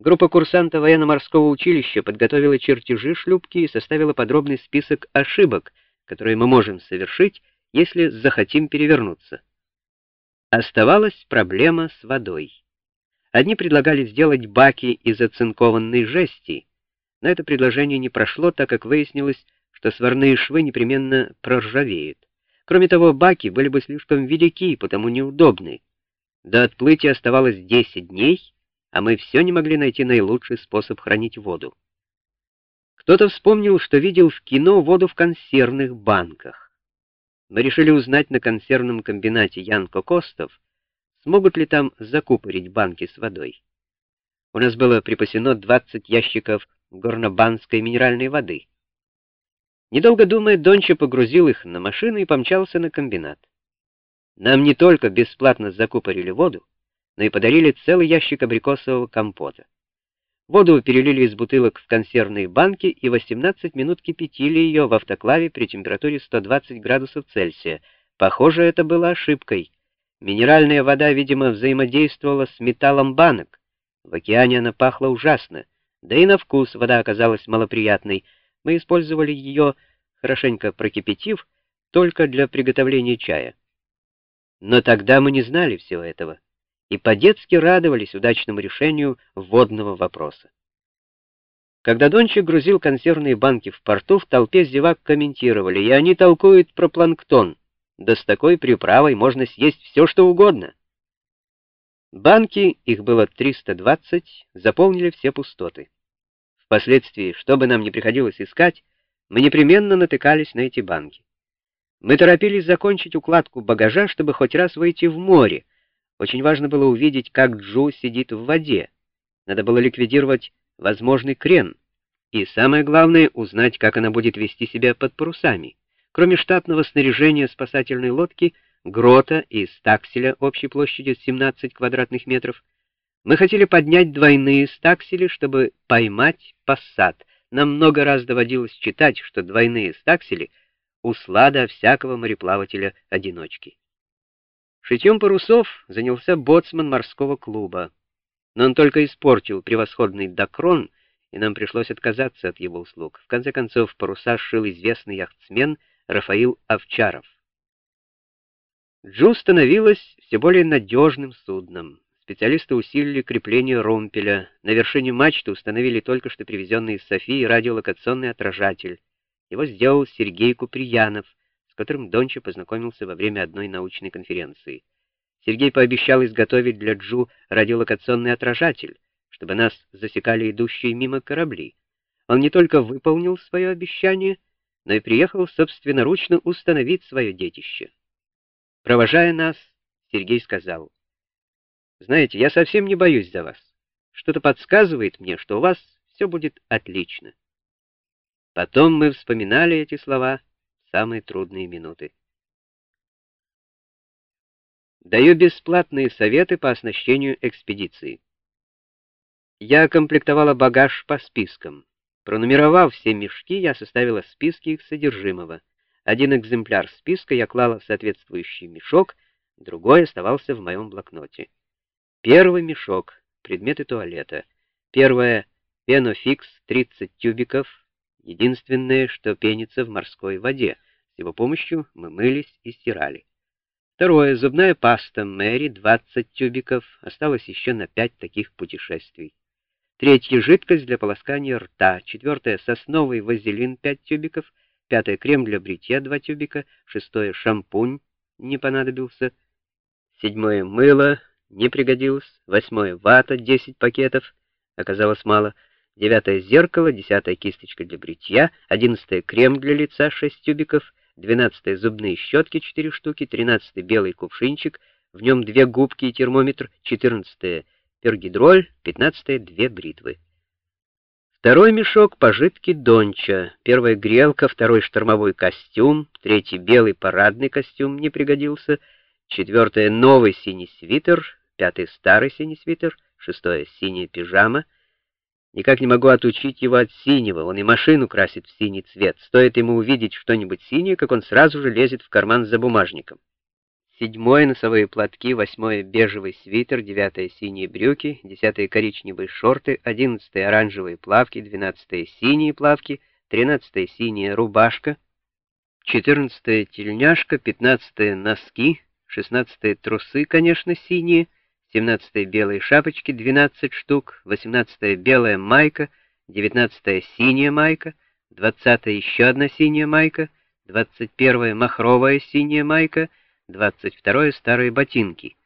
Группа курсантов военно-морского училища подготовила чертежи шлюпки и составила подробный список ошибок, которые мы можем совершить, если захотим перевернуться. Оставалась проблема с водой. Одни предлагали сделать баки из оцинкованной жести, но это предложение не прошло, так как выяснилось, что сварные швы непременно проржавеют. Кроме того, баки были бы слишком велики и потому неудобны. До отплытия оставалось 10 дней, а мы все не могли найти наилучший способ хранить воду. Кто-то вспомнил, что видел в кино воду в консервных банках. Мы решили узнать на консервном комбинате Янко Костов, смогут ли там закупорить банки с водой. У нас было припасено 20 ящиков горнобанской минеральной воды. Недолго думая, Донча погрузил их на машину и помчался на комбинат. Нам не только бесплатно закупорили воду, но и подарили целый ящик абрикосового компота. Воду перелили из бутылок в консервные банки и 18 минут кипятили ее в автоклаве при температуре 120 градусов Цельсия. Похоже, это было ошибкой. Минеральная вода, видимо, взаимодействовала с металлом банок. В океане она пахла ужасно, да и на вкус вода оказалась малоприятной. Мы использовали ее, хорошенько прокипятив, только для приготовления чая. Но тогда мы не знали всего этого и по-детски радовались удачному решению водного вопроса. Когда Дончик грузил консервные банки в порту, в толпе зевак комментировали, и они толкуют про планктон. Да с такой приправой можно съесть все, что угодно. Банки, их было 320, заполнили все пустоты. Впоследствии, что бы нам ни приходилось искать, мы непременно натыкались на эти банки. Мы торопились закончить укладку багажа, чтобы хоть раз выйти в море. Очень важно было увидеть, как Джу сидит в воде. Надо было ликвидировать возможный крен. И самое главное, узнать, как она будет вести себя под парусами. Кроме штатного снаряжения спасательной лодки, грота и стакселя общей площадью 17 квадратных метров, мы хотели поднять двойные стаксели, чтобы поймать пассат. Нам много раз доводилось читать, что двойные стаксели — услада всякого мореплавателя-одиночки. Шитьем парусов занялся боцман морского клуба, но он только испортил превосходный докрон, и нам пришлось отказаться от его услуг. В конце концов, паруса шил известный яхтсмен Рафаил Овчаров. Джу становилась все более надежным судном. Специалисты усилили крепление ромпеля. На вершине мачты установили только что привезенный из Софии радиолокационный отражатель. Его сделал Сергей Куприянов, которым Донча познакомился во время одной научной конференции. Сергей пообещал изготовить для Джу радиолокационный отражатель, чтобы нас засекали идущие мимо корабли. Он не только выполнил свое обещание, но и приехал собственноручно установить свое детище. Провожая нас, Сергей сказал, «Знаете, я совсем не боюсь за вас. Что-то подсказывает мне, что у вас все будет отлично». Потом мы вспоминали эти слова самые трудные минуты. Даю бесплатные советы по оснащению экспедиции. Я комплектовала багаж по спискам. Пронумеровав все мешки, я составила списки их содержимого. Один экземпляр списка я клала в соответствующий мешок, другой оставался в моем блокноте. Первый мешок — предметы туалета. Первое — пенофикс 30 тюбиков, единственное, что пенится в морской воде. С его помощью мы мылись и стирали. Второе. Зубная паста Мэри, 20 тюбиков. Осталось еще на 5 таких путешествий. Третье. Жидкость для полоскания рта. Четвертое. Сосновый вазелин, 5 тюбиков. Пятое. Крем для бритья, 2 тюбика. Шестое. Шампунь не понадобился. Седьмое. Мыло не пригодилось. Восьмое. Вата, 10 пакетов. Оказалось мало девятое зеркало, десятая кисточка для бритья, одиннадцатое крем для лица, шесть тюбиков, двенадцатое зубные щетки, четыре штуки, тринадцатый белый кувшинчик, в нем две губки и термометр, четырнадцатое пергидроль, пятнадцатое две бритвы. Второй мешок пожитки Донча, первая грелка, второй штормовой костюм, третий белый парадный костюм не пригодился, четвертое новый синий свитер, пятый старый синий свитер, шестое синяя пижама — Никак не могу отучить его от синего, он и машину красит в синий цвет. Стоит ему увидеть что-нибудь синее, как он сразу же лезет в карман за бумажником. седьмое носовые платки, восьмое бежевый свитер, девятое синие брюки, десятое коричневые шорты, одиннадцатое оранжевые плавки, двенадцатое синие плавки, тринадцатое синяя рубашка, четырнадцатое тельняшка, пятнадцатое носки, шестнадцатое трусы, конечно, синие, семнадцатое белые шапочки, двенадцать штук, восемнадцатое белая майка, девятнадцатое синяя майка, двадцатое еще одна синяя майка, двадцать первое махровая синяя майка, двадцать второе старые ботинки.